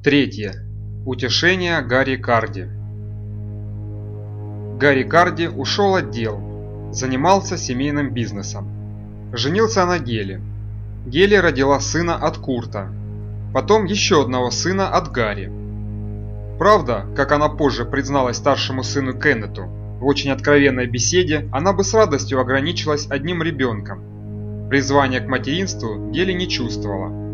Третье. Утешение Гарри Карди. Гарри Карди ушел от дел, занимался семейным бизнесом. Женился на Геле. Геле родила сына от Курта, потом еще одного сына от Гарри. Правда, как она позже призналась старшему сыну Кеннету, в очень откровенной беседе она бы с радостью ограничилась одним ребенком. Призвания к материнству Гели не чувствовала.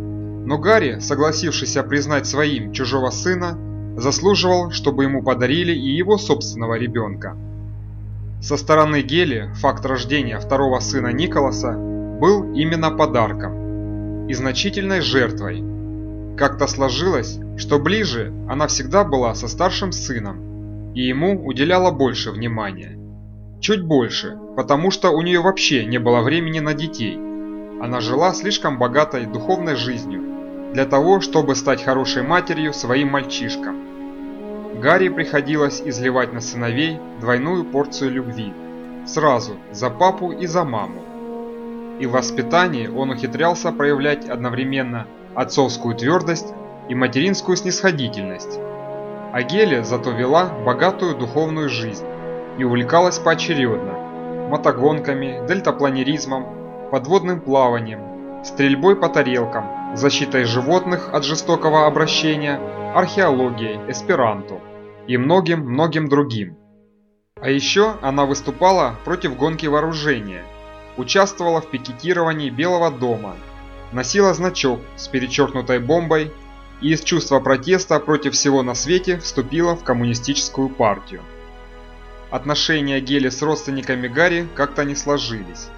Но Гарри, согласившийся признать своим чужого сына, заслуживал, чтобы ему подарили и его собственного ребенка. Со стороны Гели факт рождения второго сына Николаса был именно подарком и значительной жертвой. Как-то сложилось, что ближе она всегда была со старшим сыном и ему уделяла больше внимания. Чуть больше, потому что у нее вообще не было времени на детей. Она жила слишком богатой духовной жизнью для того, чтобы стать хорошей матерью своим мальчишкам. Гарри приходилось изливать на сыновей двойную порцию любви, сразу за папу и за маму. И в воспитании он ухитрялся проявлять одновременно отцовскую твердость и материнскую снисходительность. А Геля зато вела богатую духовную жизнь и увлекалась поочередно мотогонками, дельтапланеризмом, подводным плаванием, стрельбой по тарелкам, защитой животных от жестокого обращения, археологией, эсперанто и многим-многим другим. А еще она выступала против гонки вооружения, участвовала в пикетировании Белого дома, носила значок с перечеркнутой бомбой и из чувства протеста против всего на свете вступила в коммунистическую партию. Отношения Гели с родственниками Гарри как-то не сложились.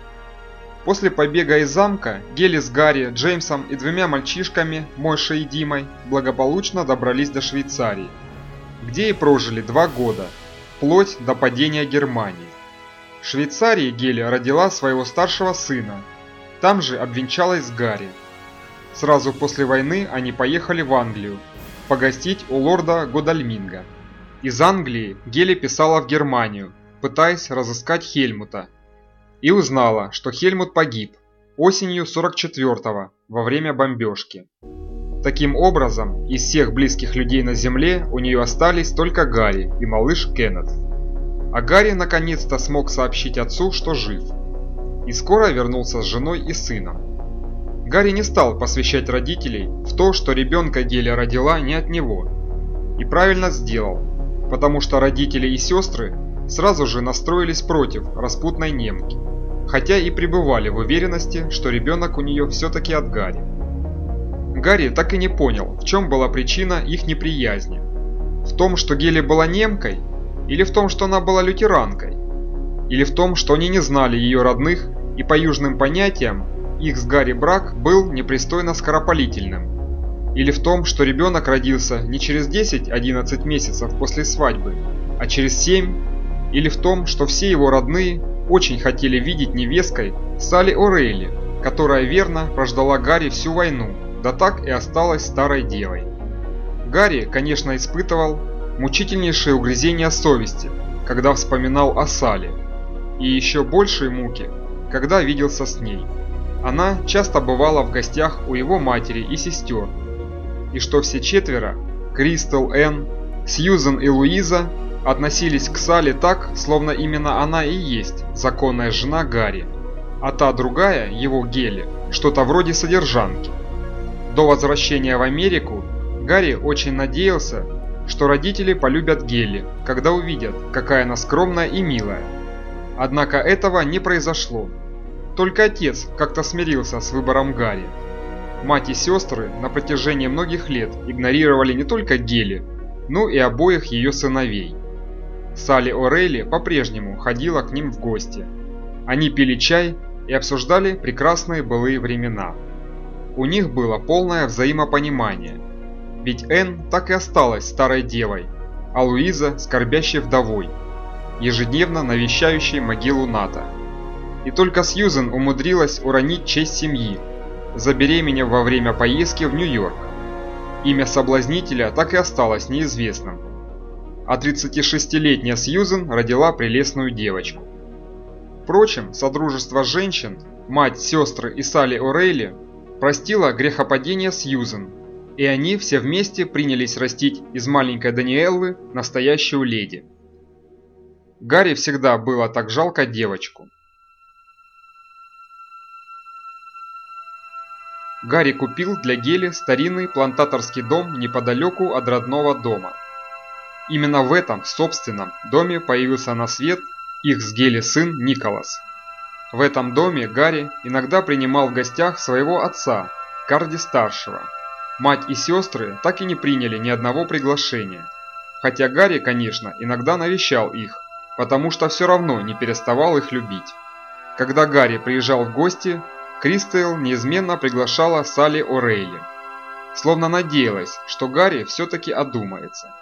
После побега из замка Гели с Гарри, Джеймсом и двумя мальчишками, Мойшей и Димой, благополучно добрались до Швейцарии, где и прожили два года, вплоть до падения Германии. В Швейцарии Гели родила своего старшего сына, там же обвенчалась с Гарри. Сразу после войны они поехали в Англию, погостить у лорда Годальминга. Из Англии Гели писала в Германию, пытаясь разыскать Хельмута. И узнала, что Хельмут погиб осенью 44-го во время бомбежки. Таким образом, из всех близких людей на Земле у нее остались только Гарри и малыш Кеннет. А Гарри наконец-то смог сообщить отцу, что жив. И скоро вернулся с женой и сыном. Гарри не стал посвящать родителей в то, что ребенка Геля родила не от него. И правильно сделал, потому что родители и сестры сразу же настроились против распутной немки, хотя и пребывали в уверенности, что ребенок у нее все-таки от Гарри. Гарри так и не понял, в чем была причина их неприязни. В том, что Гели была немкой, или в том, что она была лютеранкой, или в том, что они не знали ее родных, и по южным понятиям их с Гарри брак был непристойно скоропалительным, или в том, что ребенок родился не через 10-11 месяцев после свадьбы, а через 7, или в том, что все его родные очень хотели видеть невесткой Салли О'Рейли, которая верно прождала Гарри всю войну, да так и осталась старой девой. Гарри, конечно, испытывал мучительнейшее угрызение совести, когда вспоминал о Сале, и еще большие муки, когда виделся с ней. Она часто бывала в гостях у его матери и сестер, и что все четверо – Кристал, Энн, Сьюзен и Луиза – относились к Сале так, словно именно она и есть законная жена Гарри, а та другая, его Гели, что-то вроде содержанки. До возвращения в Америку Гарри очень надеялся, что родители полюбят Гелли, когда увидят, какая она скромная и милая. Однако этого не произошло. Только отец как-то смирился с выбором Гарри. Мать и сестры на протяжении многих лет игнорировали не только Гели, но и обоих ее сыновей. Салли О'Рейли по-прежнему ходила к ним в гости. Они пили чай и обсуждали прекрасные былые времена. У них было полное взаимопонимание. Ведь Энн так и осталась старой девой, а Луиза – скорбящей вдовой, ежедневно навещающей могилу Ната. И только Сьюзен умудрилась уронить честь семьи, забеременев во время поездки в Нью-Йорк. Имя соблазнителя так и осталось неизвестным. А 36-летняя Сьюзен родила прелестную девочку. Впрочем, Содружество женщин, мать, сестры и Салли О'Рейли простила грехопадение Сьюзен, И они все вместе принялись растить из маленькой Даниэллы настоящую леди. Гарри всегда было так жалко девочку. Гарри купил для Гели старинный плантаторский дом неподалеку от родного дома. Именно в этом собственном доме появился на свет их с Гели сын Николас. В этом доме Гарри иногда принимал в гостях своего отца, Карди-старшего. Мать и сестры так и не приняли ни одного приглашения. Хотя Гарри, конечно, иногда навещал их, потому что все равно не переставал их любить. Когда Гарри приезжал в гости, Кристел неизменно приглашала Салли О'Рейли. Словно надеялась, что Гарри все-таки одумается.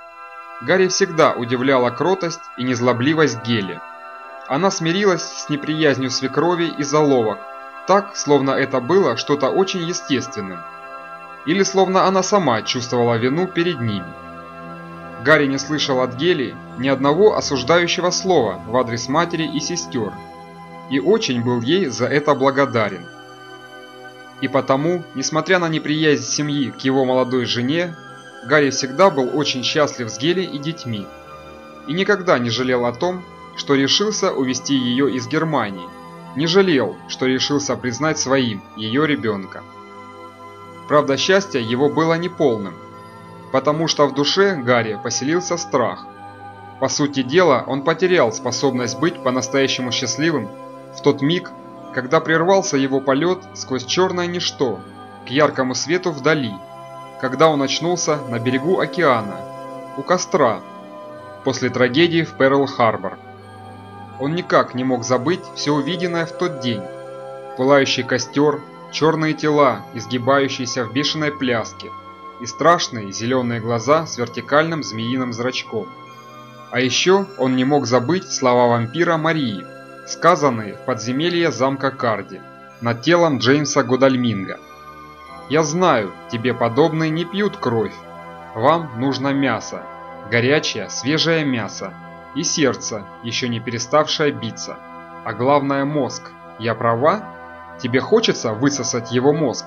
Гарри всегда удивляла кротость и незлобливость Гели. Она смирилась с неприязнью свекрови и заловок, так, словно это было что-то очень естественным. Или словно она сама чувствовала вину перед ними. Гарри не слышал от Гели ни одного осуждающего слова в адрес матери и сестер, и очень был ей за это благодарен. И потому, несмотря на неприязнь семьи к его молодой жене, Гарри всегда был очень счастлив с Гели и детьми, и никогда не жалел о том, что решился увезти ее из Германии, не жалел, что решился признать своим ее ребенка. Правда, счастье его было неполным, потому что в душе Гарри поселился страх. По сути дела, он потерял способность быть по-настоящему счастливым в тот миг, когда прервался его полет сквозь черное ничто к яркому свету вдали, когда он очнулся на берегу океана, у костра, после трагедии в Перл-Харбор. Он никак не мог забыть все увиденное в тот день. Пылающий костер, черные тела, изгибающиеся в бешеной пляске, и страшные зеленые глаза с вертикальным змеиным зрачком. А еще он не мог забыть слова вампира Марии, сказанные в подземелье замка Карди, над телом Джеймса Гудальминга. «Я знаю, тебе подобные не пьют кровь. Вам нужно мясо, горячее, свежее мясо, и сердце, еще не переставшее биться. А главное мозг. Я права? Тебе хочется высосать его мозг?»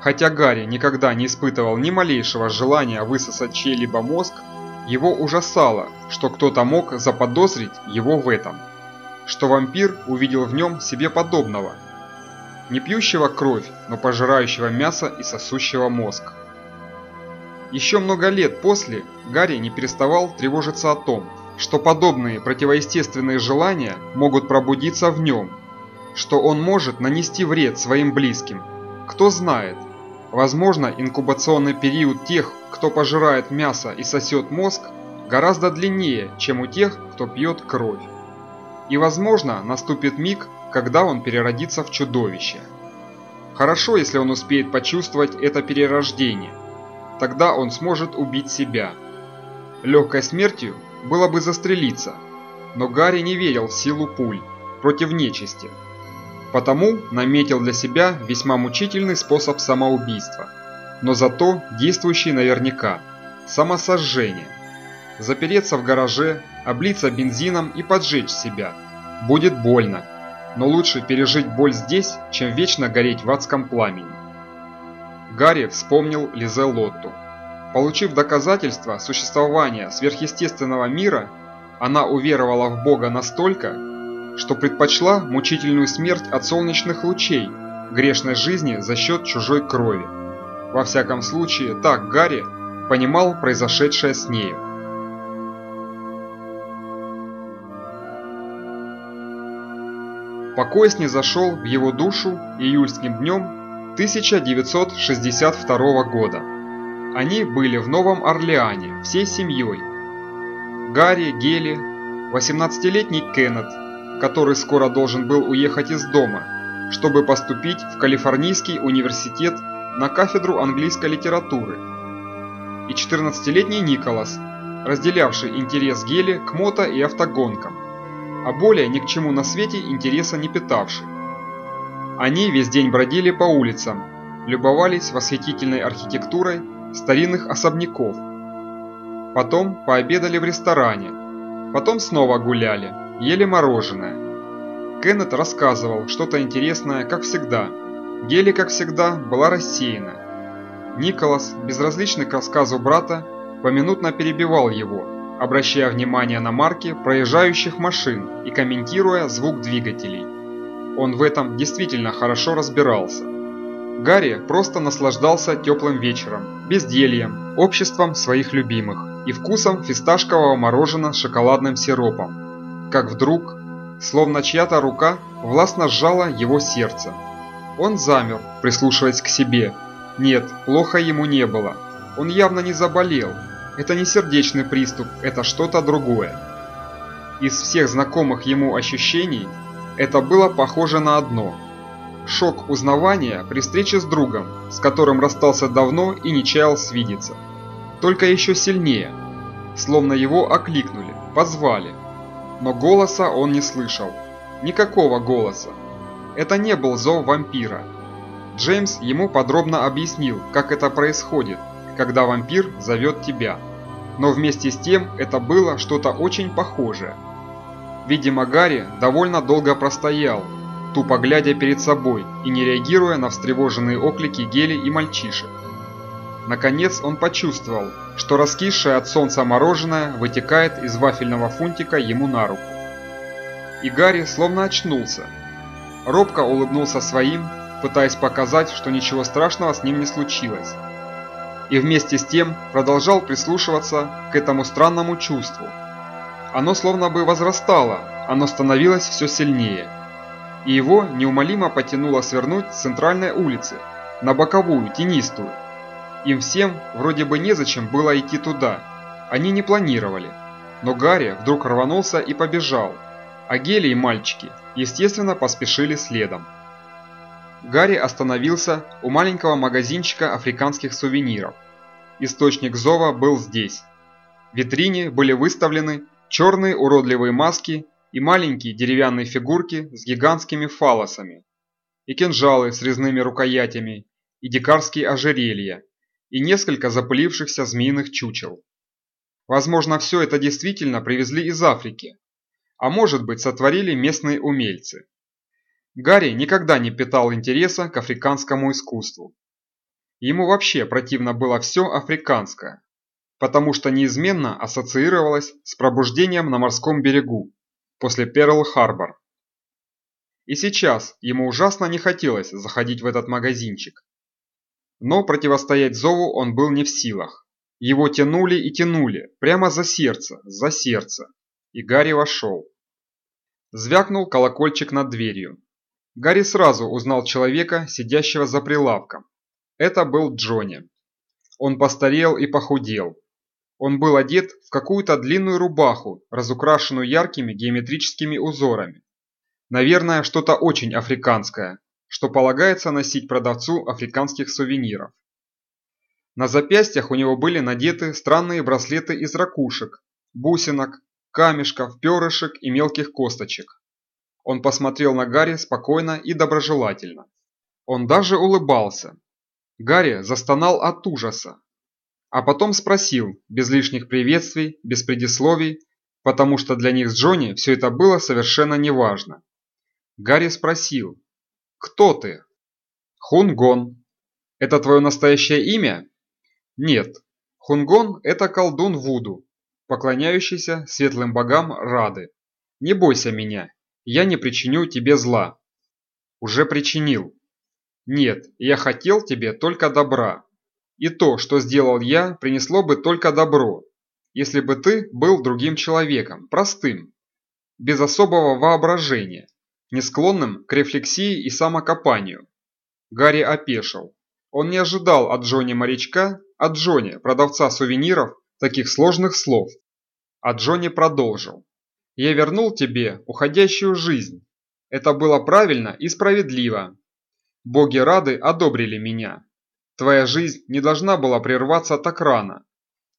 Хотя Гарри никогда не испытывал ни малейшего желания высосать чей-либо мозг, его ужасало, что кто-то мог заподозрить его в этом что вампир увидел в нем себе подобного. Не пьющего кровь, но пожирающего мясо и сосущего мозг. Еще много лет после Гарри не переставал тревожиться о том, что подобные противоестественные желания могут пробудиться в нем, что он может нанести вред своим близким. Кто знает, возможно инкубационный период тех, кто пожирает мясо и сосет мозг, гораздо длиннее, чем у тех, кто пьет кровь. И возможно, наступит миг, когда он переродится в чудовище. Хорошо, если он успеет почувствовать это перерождение. Тогда он сможет убить себя. Легкой смертью было бы застрелиться, но Гарри не верил в силу пуль против нечисти. Потому наметил для себя весьма мучительный способ самоубийства, но зато действующий наверняка – самосожжение. Запереться в гараже облиться бензином и поджечь себя. Будет больно, но лучше пережить боль здесь, чем вечно гореть в адском пламени. Гарри вспомнил Лизе Лотту. Получив доказательства существования сверхъестественного мира, она уверовала в Бога настолько, что предпочла мучительную смерть от солнечных лучей грешной жизни за счет чужой крови. Во всяком случае, так Гарри понимал произошедшее с нею. Покой снизошел в его душу июльским днем 1962 года. Они были в Новом Орлеане всей семьей. Гарри, Гели, 18-летний Кеннет, который скоро должен был уехать из дома, чтобы поступить в Калифорнийский университет на кафедру английской литературы, и 14-летний Николас, разделявший интерес Гели к мото и автогонкам а более ни к чему на свете интереса не питавший. Они весь день бродили по улицам, любовались восхитительной архитектурой старинных особняков. Потом пообедали в ресторане, потом снова гуляли, ели мороженое. Кеннет рассказывал что-то интересное, как всегда. Гели, как всегда, была рассеяна. Николас, безразличный к рассказу брата, поминутно перебивал его, обращая внимание на марки проезжающих машин и комментируя звук двигателей. Он в этом действительно хорошо разбирался. Гарри просто наслаждался теплым вечером, бездельем, обществом своих любимых и вкусом фисташкового мороженого с шоколадным сиропом. Как вдруг, словно чья-то рука властно сжала его сердце. Он замер, прислушиваясь к себе. Нет, плохо ему не было. Он явно не заболел. Это не сердечный приступ, это что-то другое. Из всех знакомых ему ощущений, это было похоже на одно – Шок узнавания при встрече с другом, с которым расстался давно и не чаял свидеться. Только еще сильнее, словно его окликнули, позвали. Но голоса он не слышал. Никакого голоса. Это не был зов вампира. Джеймс ему подробно объяснил, как это происходит, когда вампир зовет тебя. Но вместе с тем это было что-то очень похожее. Видимо, Гарри довольно долго простоял, тупо глядя перед собой и не реагируя на встревоженные оклики Гели и мальчишек. Наконец он почувствовал, что раскисшее от солнца мороженое вытекает из вафельного фунтика ему на руку. И Гарри словно очнулся. Робко улыбнулся своим, пытаясь показать, что ничего страшного с ним не случилось. И вместе с тем продолжал прислушиваться к этому странному чувству. Оно словно бы возрастало, оно становилось все сильнее и его неумолимо потянуло свернуть с центральной улицы на боковую, тенистую. Им всем вроде бы незачем было идти туда, они не планировали. Но Гарри вдруг рванулся и побежал, а Гели и мальчики, естественно, поспешили следом. Гарри остановился у маленького магазинчика африканских сувениров. Источник зова был здесь. В витрине были выставлены черные уродливые маски и маленькие деревянные фигурки с гигантскими фалосами, и кинжалы с резными рукоятями, и дикарские ожерелья, и несколько запылившихся змеиных чучел. Возможно, все это действительно привезли из Африки, а может быть сотворили местные умельцы. Гарри никогда не питал интереса к африканскому искусству. Ему вообще противно было все африканское, потому что неизменно ассоциировалось с пробуждением на морском берегу после Перл-Харбор. И сейчас ему ужасно не хотелось заходить в этот магазинчик. Но противостоять зову он был не в силах. Его тянули и тянули, прямо за сердце, за сердце. И Гарри вошел. Звякнул колокольчик над дверью. Гарри сразу узнал человека, сидящего за прилавком. Это был Джонни. Он постарел и похудел, он был одет в какую-то длинную рубаху, разукрашенную яркими геометрическими узорами. Наверное, что-то очень африканское, что полагается носить продавцу африканских сувениров. На запястьях у него были надеты странные браслеты из ракушек, бусинок, камешков, перышек и мелких косточек. Он посмотрел на Гарри спокойно и доброжелательно. Он даже улыбался. Гарри застонал от ужаса, а потом спросил, без лишних приветствий, без предисловий, потому что для них с Джонни все это было совершенно неважно. Гарри спросил, «Кто ты?» «Хунгон». «Это твое настоящее имя?» «Нет. Хунгон – это колдун Вуду, поклоняющийся светлым богам Рады. Не бойся меня, я не причиню тебе зла». «Уже причинил». «Нет, я хотел тебе только добра, и то, что сделал я, принесло бы только добро, если бы ты был другим человеком, простым, без особого воображения, не склонным к рефлексии и самокопанию. Гарри опешил. Он не ожидал от Джонни морячка, от Джонни, продавца сувениров, таких сложных слов. А Джонни продолжил. «Я вернул тебе уходящую жизнь. Это было правильно и справедливо. Боги рады одобрили меня. Твоя жизнь не должна была прерваться так рано.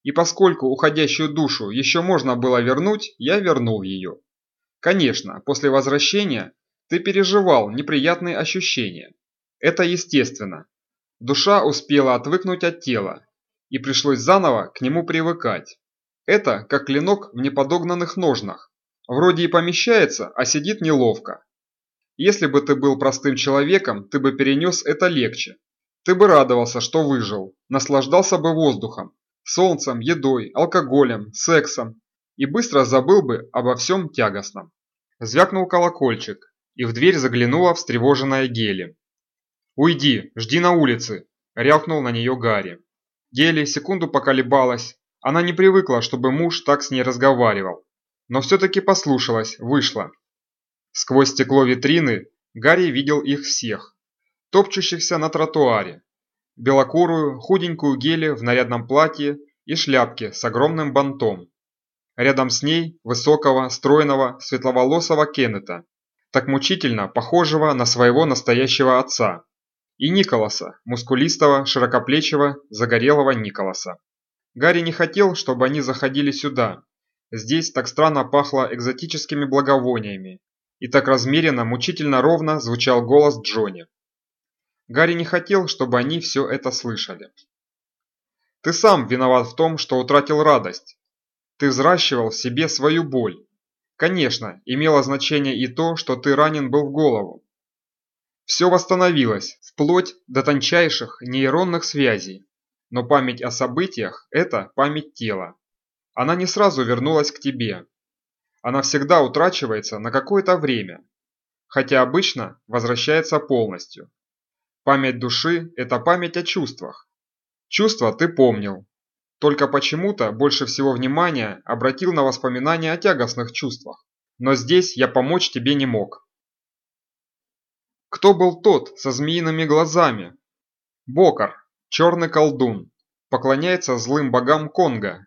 И поскольку уходящую душу еще можно было вернуть, я вернул ее. Конечно, после возвращения ты переживал неприятные ощущения. Это естественно. Душа успела отвыкнуть от тела, и пришлось заново к нему привыкать. Это как клинок в неподогнанных ножнах. Вроде и помещается, а сидит неловко. Если бы ты был простым человеком, ты бы перенес это легче, Ты бы радовался, что выжил, наслаждался бы воздухом, солнцем, едой, алкоголем, сексом и быстро забыл бы обо всем тягостном. Звякнул колокольчик, и в дверь заглянула встревоженная Гели. «Уйди, жди на улице!» – рявкнул на нее Гарри. Гели секунду поколебалась, она не привыкла, чтобы муж так с ней разговаривал, но все-таки послушалась, вышла. Сквозь стекло витрины Гарри видел их всех, топчущихся на тротуаре. Белокурую, худенькую Гели в нарядном платье и шляпке с огромным бантом. Рядом с ней высокого, стройного, светловолосого Кеннета, так мучительно похожего на своего настоящего отца. И Николаса, мускулистого, широкоплечего, загорелого Николаса. Гарри не хотел, чтобы они заходили сюда. Здесь так странно пахло экзотическими благовониями, и так размеренно, мучительно ровно звучал голос Джонни. Гарри не хотел, чтобы они все это слышали. «Ты сам виноват в том, что утратил радость. Ты взращивал в себе свою боль. Конечно, имело значение и то, что ты ранен был в голову. Все восстановилось, вплоть до тончайших нейронных связей. Но память о событиях – это память тела. Она не сразу вернулась к тебе. Она всегда утрачивается на какое-то время, хотя обычно возвращается полностью. Память души – это память о чувствах. Чувства ты помнил, только почему-то больше всего внимания обратил на воспоминания о тягостных чувствах. Но здесь я помочь тебе не мог. Кто был тот со змеиными глазами? Бокар, черный колдун, поклоняется злым богам Конга.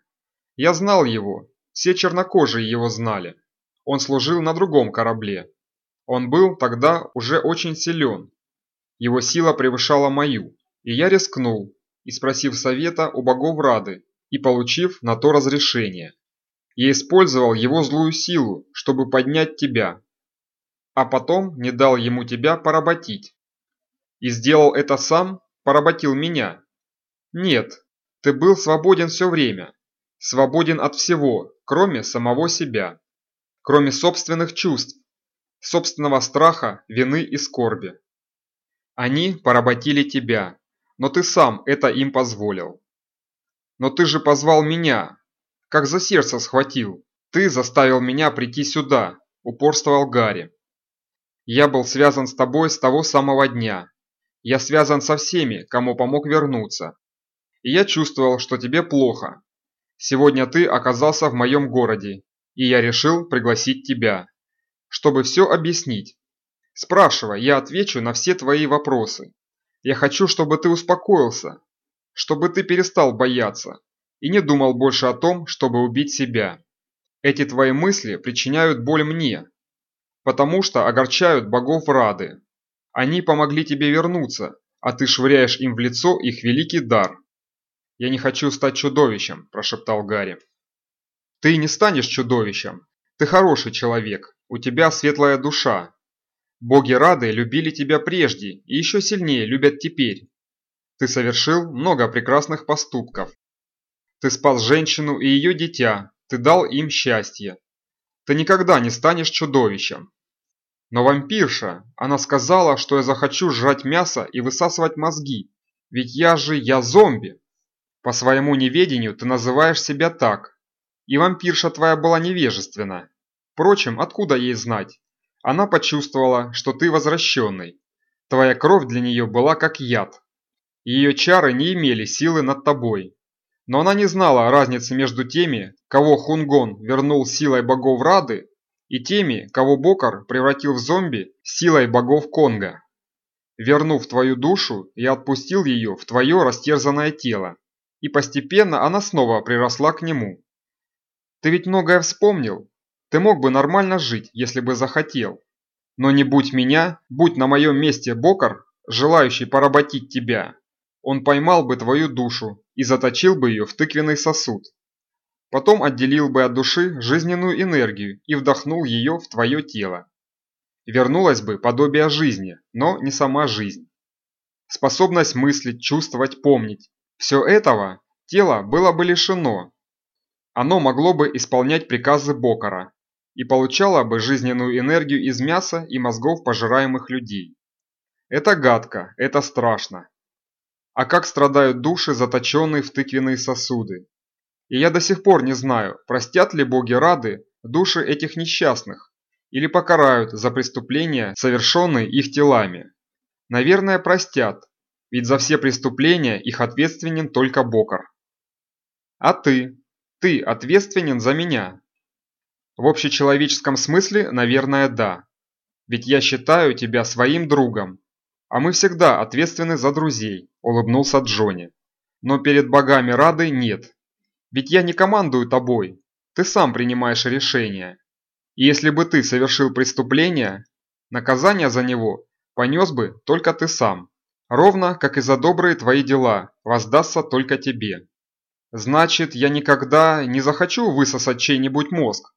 Я знал его, все чернокожие его знали. Он служил на другом корабле. Он был тогда уже очень силен. Его сила превышала мою, и я рискнул, и спросив совета у богов Рады, и получив на то разрешение. Я использовал его злую силу, чтобы поднять тебя, а потом не дал ему тебя поработить. И сделал это сам, поработил меня. Нет, ты был свободен все время, свободен от всего, кроме самого себя, кроме собственных чувств, собственного страха, вины и скорби. Они поработили тебя, но ты сам это им позволил. Но ты же позвал меня, как за сердце схватил. Ты заставил меня прийти сюда, упорствовал Гарри. Я был связан с тобой с того самого дня. Я связан со всеми, кому помог вернуться. И я чувствовал, что тебе плохо. Сегодня ты оказался в моем городе, и я решил пригласить тебя, чтобы все объяснить. Спрашивай, я отвечу на все твои вопросы. Я хочу, чтобы ты успокоился, чтобы ты перестал бояться и не думал больше о том, чтобы убить себя. Эти твои мысли причиняют боль мне, потому что огорчают богов Рады. Они помогли тебе вернуться, а ты швыряешь им в лицо их великий дар. «Я не хочу стать чудовищем», – прошептал Гарри. «Ты не станешь чудовищем. Ты хороший человек, у тебя светлая душа, Боги Рады любили тебя прежде и еще сильнее любят теперь. Ты совершил много прекрасных поступков. Ты спас женщину и ее дитя, ты дал им счастье. Ты никогда не станешь чудовищем. Но вампирша, она сказала, что я захочу жрать мясо и высасывать мозги, ведь я же я зомби. По своему неведению ты называешь себя так. И вампирша твоя была невежественна. Впрочем, откуда ей знать? Она почувствовала, что ты возвращенный. Твоя кровь для нее была как яд. Ее чары не имели силы над тобой. Но она не знала разницы между теми, кого Хунгон вернул силой богов Рады, и теми, кого Бокар превратил в зомби силой богов Конга. Вернув твою душу, я отпустил ее в твое растерзанное тело, и постепенно она снова приросла к нему. Ты ведь многое вспомнил, ты мог бы нормально жить, если бы захотел. Но не будь меня, будь на моем месте Бокар, желающий поработить тебя, он поймал бы твою душу и заточил бы ее в тыквенный сосуд. Потом отделил бы от души жизненную энергию и вдохнул ее в твое тело. Вернулось бы подобие жизни, но не сама жизнь. Способность мыслить, чувствовать, помнить. Все этого тело было бы лишено. Оно могло бы исполнять приказы Бокара, и получала бы жизненную энергию из мяса и мозгов пожираемых людей. Это гадко, это страшно. а как страдают души, заточенные в тыквенные сосуды. И я до сих пор не знаю, простят ли боги рады души этих несчастных или покарают за преступления, совершенные их телами. Наверное, простят, ведь за все преступления их ответственен только Бокар. А ты? Ты ответственен за меня? В общечеловеческом смысле, наверное, да. Ведь я считаю тебя своим другом. А мы всегда ответственны за друзей, улыбнулся Джонни. Но перед богами Рады нет. Ведь я не командую тобой. Ты сам принимаешь решения. И если бы ты совершил преступление, наказание за него понес бы только ты сам. Ровно, как и за добрые твои дела, воздастся только тебе. Значит, я никогда не захочу высосать чей-нибудь мозг.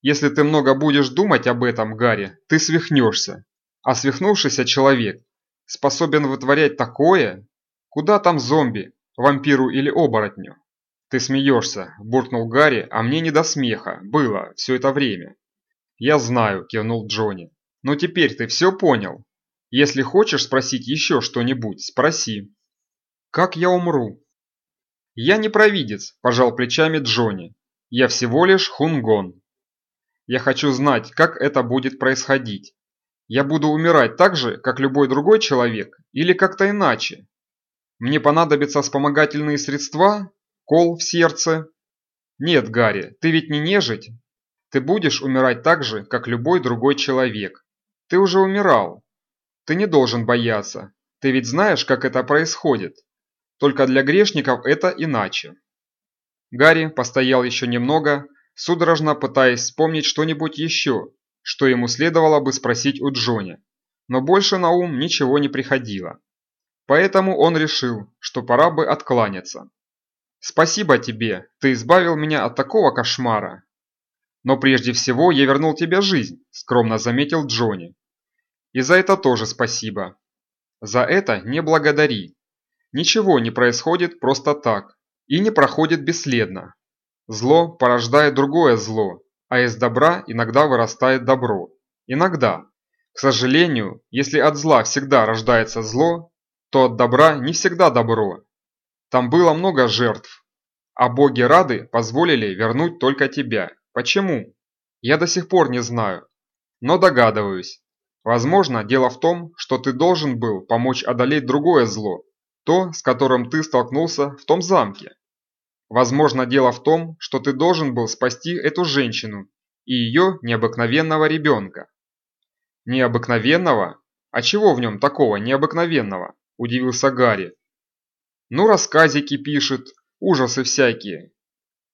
Если ты много будешь думать об этом, Гарри, ты свихнешься. А свихнувшийся человек способен вытворять такое? Куда там зомби, вампиру или оборотню? Ты смеешься, буркнул Гарри, а мне не до смеха, было все это время. Я знаю, кивнул Джонни. Но теперь ты все понял? Если хочешь спросить еще что-нибудь, спроси. Как я умру? Я не провидец, пожал плечами Джонни. Я всего лишь хунгон. Я хочу знать, как это будет происходить. Я буду умирать так же, как любой другой человек, или как-то иначе? Мне понадобятся вспомогательные средства? Кол в сердце? Нет, Гарри, ты ведь не нежить. Ты будешь умирать так же, как любой другой человек. Ты уже умирал, ты не должен бояться. Ты ведь знаешь, как это происходит. Только для грешников это иначе. Гарри постоял еще немного, судорожно пытаясь вспомнить что-нибудь еще, что ему следовало бы спросить у Джонни. Но больше на ум ничего не приходило. Поэтому он решил, что пора бы откланяться. «Спасибо тебе, ты избавил меня от такого кошмара». «Но прежде всего я вернул тебе жизнь», – скромно заметил Джонни. И за это тоже спасибо. За это не благодари. Ничего не происходит просто так и не проходит бесследно. Зло порождает другое зло, а из добра иногда вырастает добро. Иногда. К сожалению, если от зла всегда рождается зло, то от добра не всегда добро. Там было много жертв, а боги рады позволили вернуть только тебя. Почему? Я до сих пор не знаю, но догадываюсь. Возможно, дело в том, что ты должен был помочь одолеть другое зло, то, с которым ты столкнулся в том замке. Возможно, дело в том, что ты должен был спасти эту женщину и ее необыкновенного ребенка. Необыкновенного? А чего в нем такого необыкновенного? Удивился Гарри. Ну, рассказики пишет, ужасы всякие.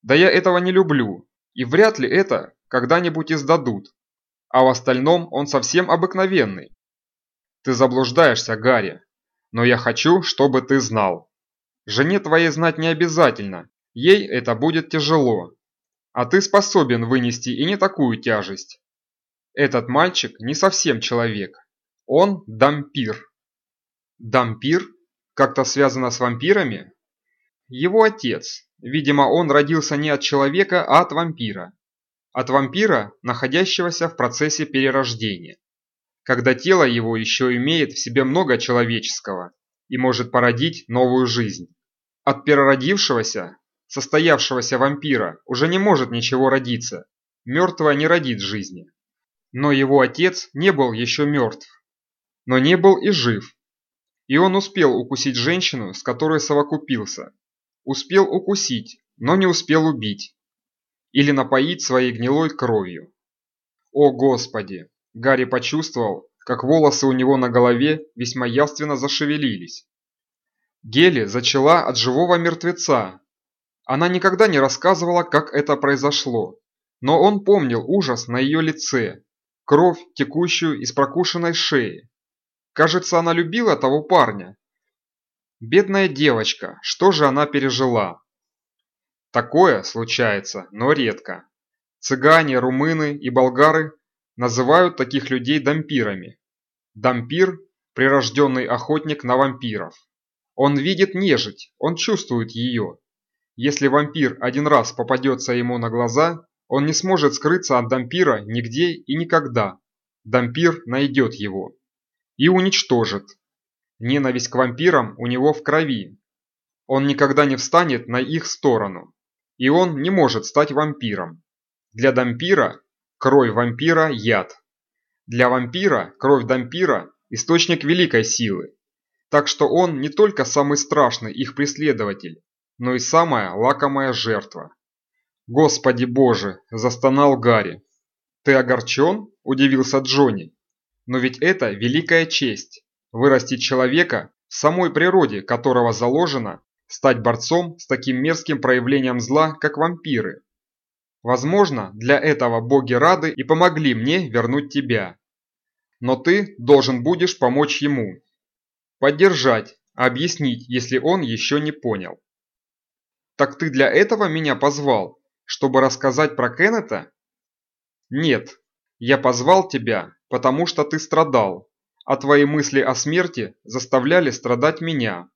Да я этого не люблю, и вряд ли это когда-нибудь издадут а в остальном он совсем обыкновенный. Ты заблуждаешься, Гарри, но я хочу, чтобы ты знал. Жене твоей знать не обязательно, ей это будет тяжело. А ты способен вынести и не такую тяжесть. Этот мальчик не совсем человек. Он дампир. Дампир? Как-то связано с вампирами? Его отец. Видимо, он родился не от человека, а от вампира от вампира, находящегося в процессе перерождения, когда тело его еще имеет в себе много человеческого и может породить новую жизнь. От переродившегося, состоявшегося вампира уже не может ничего родиться, мертвое не родит жизни. Но его отец не был еще мертв, но не был и жив. И он успел укусить женщину, с которой совокупился. Успел укусить, но не успел убить или напоить своей гнилой кровью. О Господи! Гарри почувствовал, как волосы у него на голове весьма явственно зашевелились. Гели зачала от живого мертвеца. Она никогда не рассказывала, как это произошло, но он помнил ужас на ее лице, кровь, текущую из прокушенной шеи. Кажется, она любила того парня. Бедная девочка, что же она пережила? Такое случается, но редко. Цыгане, румыны и болгары называют таких людей дампирами. Дампир – прирожденный охотник на вампиров. Он видит нежить, он чувствует ее. Если вампир один раз попадется ему на глаза, он не сможет скрыться от дампира нигде и никогда. Дампир найдет его и уничтожит. Ненависть к вампирам у него в крови. Он никогда не встанет на их сторону. И он не может стать вампиром. Для дампира кровь вампира – яд. Для вампира кровь дампира – источник великой силы. Так что он не только самый страшный их преследователь, но и самая лакомая жертва. «Господи Боже!» – застонал Гарри. «Ты огорчен?» – удивился Джонни. «Но ведь это великая честь – вырастить человека, в самой природе которого заложено стать борцом с таким мерзким проявлением зла, как вампиры. Возможно, для этого боги рады и помогли мне вернуть тебя. Но ты должен будешь помочь ему. Поддержать, объяснить, если он еще не понял. Так ты для этого меня позвал, чтобы рассказать про Кеннета? Нет, я позвал тебя, потому что ты страдал, а твои мысли о смерти заставляли страдать меня.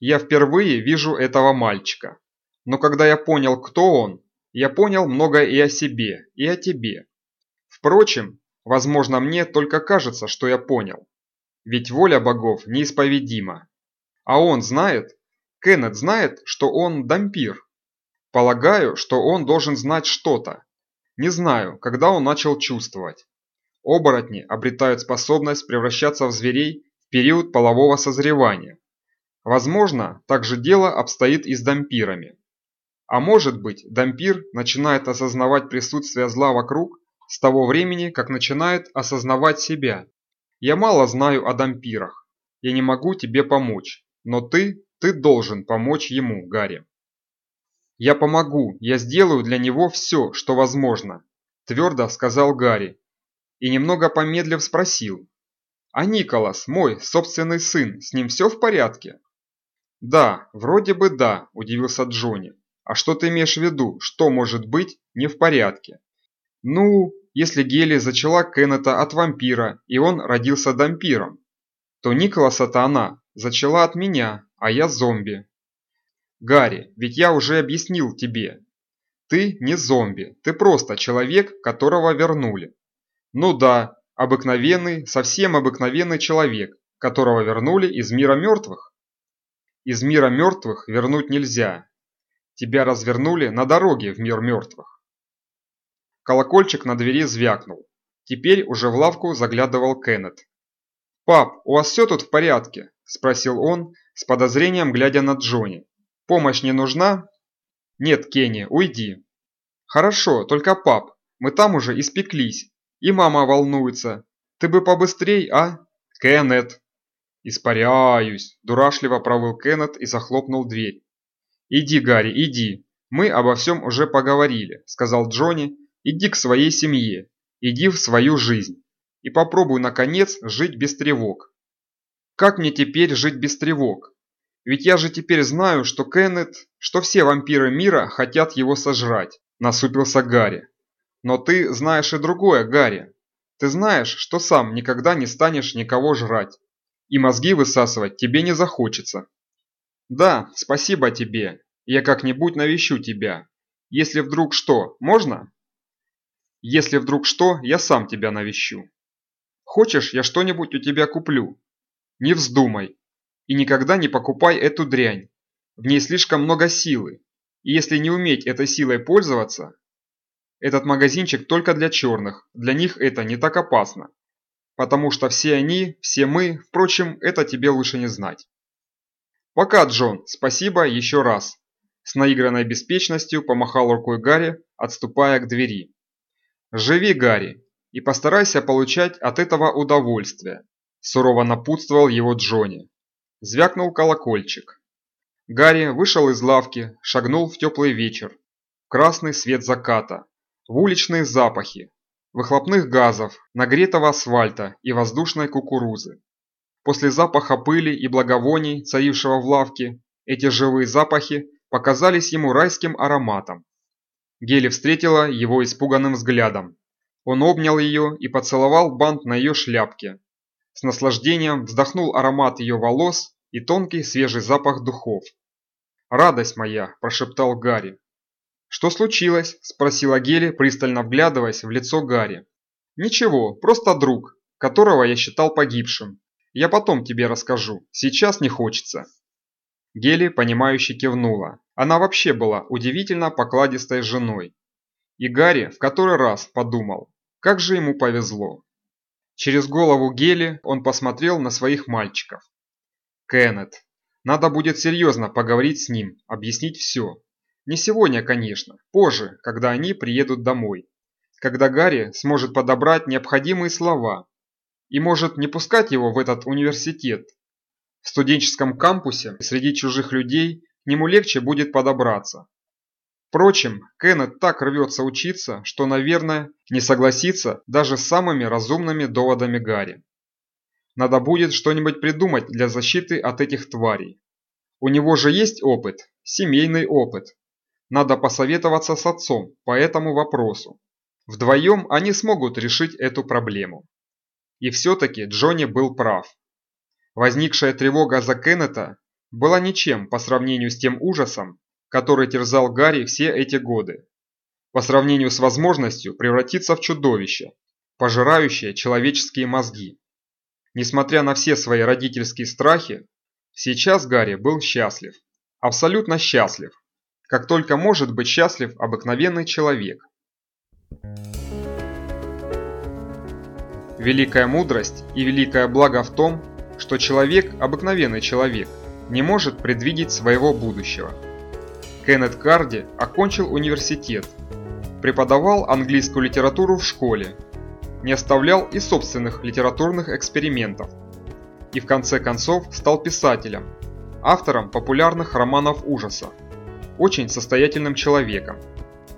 Я впервые вижу этого мальчика. Но когда я понял, кто он, я понял многое и о себе, и о тебе. Впрочем, возможно мне только кажется, что я понял. Ведь воля богов неисповедима. А он знает, Кеннет знает, что он дампир. Полагаю, что он должен знать что-то. Не знаю, когда он начал чувствовать. Оборотни обретают способность превращаться в зверей в период полового созревания. Возможно, так же дело обстоит и с дампирами. А может быть, дампир начинает осознавать присутствие зла вокруг с того времени, как начинает осознавать себя. Я мало знаю о дампирах. Я не могу тебе помочь. Но ты, ты должен помочь ему, Гарри. Я помогу, я сделаю для него все, что возможно, твердо сказал Гарри. И немного помедлив спросил. А Николас, мой собственный сын, с ним все в порядке? Да, вроде бы да, удивился Джонни. А что ты имеешь в виду, что может быть не в порядке? Ну, если Гели зачала Кеннета от вампира, и он родился дампиром, то Николаса-то она зачала от меня, а я зомби. Гарри, ведь я уже объяснил тебе. Ты не зомби, ты просто человек, которого вернули. Ну да, обыкновенный, совсем обыкновенный человек, которого вернули из мира мертвых. Из мира мертвых вернуть нельзя. Тебя развернули на дороге в мир мертвых. Колокольчик на двери звякнул. Теперь уже в лавку заглядывал Кеннет. «Пап, у вас все тут в порядке?» – спросил он, с подозрением глядя на Джонни. «Помощь не нужна?» «Нет, Кенни, уйди». «Хорошо, только пап, мы там уже испеклись, и мама волнуется. Ты бы побыстрей, а?» «Кеннет!» «Испаряюсь!» – дурашливо провыл Кеннет и захлопнул дверь. «Иди, Гарри, иди. Мы обо всем уже поговорили», – сказал Джонни. «Иди к своей семье. Иди в свою жизнь. И попробуй, наконец, жить без тревог». «Как мне теперь жить без тревог? Ведь я же теперь знаю, что Кеннет, что все вампиры мира хотят его сожрать», – насупился Гарри. «Но ты знаешь и другое, Гарри. Ты знаешь, что сам никогда не станешь никого жрать и мозги высасывать тебе не захочется. Да, спасибо тебе, я как-нибудь навещу тебя. Если вдруг что, можно? Если вдруг что, я сам тебя навещу. Хочешь, я что-нибудь у тебя куплю? Не вздумай. И никогда не покупай эту дрянь. В ней слишком много силы. И если не уметь этой силой пользоваться, этот магазинчик только для черных, для них это не так опасно потому что все они, все мы, впрочем, это тебе лучше не знать. Пока, Джон, спасибо еще раз. С наигранной беспечностью помахал рукой Гарри, отступая к двери. Живи, Гарри, и постарайся получать от этого удовольствие, сурово напутствовал его Джонни. Звякнул колокольчик. Гарри вышел из лавки, шагнул в теплый вечер, в красный свет заката, в уличные запахи, выхлопных газов, нагретого асфальта и воздушной кукурузы. После запаха пыли и благовоний, царившего в лавке, эти живые запахи показались ему райским ароматом. Гели встретила его испуганным взглядом. Он обнял ее и поцеловал бант на ее шляпке. С наслаждением вздохнул аромат ее волос и тонкий свежий запах духов. «Радость моя!» – прошептал Гарри. «Что случилось?» – спросила Гели, пристально вглядываясь в лицо Гарри. «Ничего, просто друг, которого я считал погибшим. Я потом тебе расскажу, сейчас не хочется». Гели, понимающе кивнула. Она вообще была удивительно покладистой женой. И Гарри в который раз подумал, как же ему повезло. Через голову Гели он посмотрел на своих мальчиков. Кеннет. Надо будет серьезно поговорить с ним, объяснить все. Не сегодня, конечно, позже, когда они приедут домой. Когда Гарри сможет подобрать необходимые слова. И может не пускать его в этот университет, в студенческом кампусе среди чужих людей нему легче будет подобраться. Впрочем, Кеннет так рвется учиться, что, наверное, не согласится даже с самыми разумными доводами Гарри. Надо будет что-нибудь придумать для защиты от этих тварей. У него же есть опыт, семейный опыт. Надо посоветоваться с отцом по этому вопросу. Вдвоем они смогут решить эту проблему. И все-таки Джонни был прав. Возникшая тревога за Кеннета была ничем по сравнению с тем ужасом, который терзал Гарри все эти годы. По сравнению с возможностью превратиться в чудовище, пожирающее человеческие мозги. Несмотря на все свои родительские страхи, сейчас Гарри был счастлив. Абсолютно счастлив. Как только может быть счастлив обыкновенный человек. Великая мудрость и великое благо в том, что человек, обыкновенный человек, не может предвидеть своего будущего. Кеннет Карди окончил университет, преподавал английскую литературу в школе, не оставлял и собственных литературных экспериментов и в конце концов стал писателем, автором популярных романов ужаса, очень состоятельным человеком.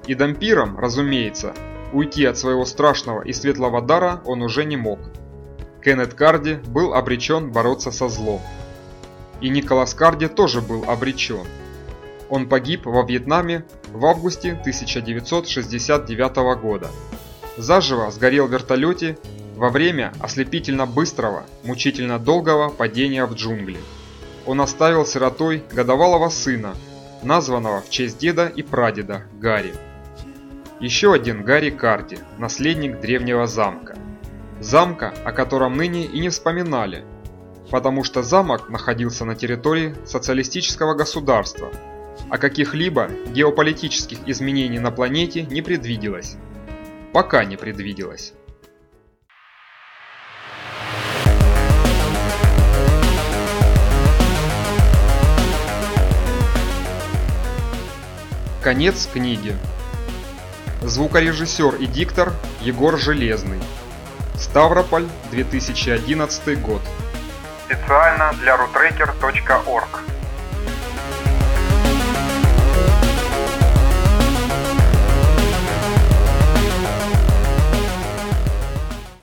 И дампиром, разумеется, уйти от своего страшного и светлого дара он уже не мог. Кеннет Карди был обречен бороться со злом. И Николас Карди тоже был обречен. Он погиб во Вьетнаме в августе 1969 года. Заживо сгорел в вертолете во время ослепительно быстрого, мучительно долгого падения в джунгли. Он оставил сиротой годовалого сына, названного в честь деда и прадеда Гарри. Еще один Гарри Карди, наследник древнего замка. Замка, о котором ныне и не вспоминали, потому что замок находился на территории социалистического государства, а каких-либо геополитических изменений на планете не предвиделось. Пока не предвиделось. Конец книги. Звукорежиссер и диктор Егор Железный. Ставрополь, 2011 год. Специально для rutracker.org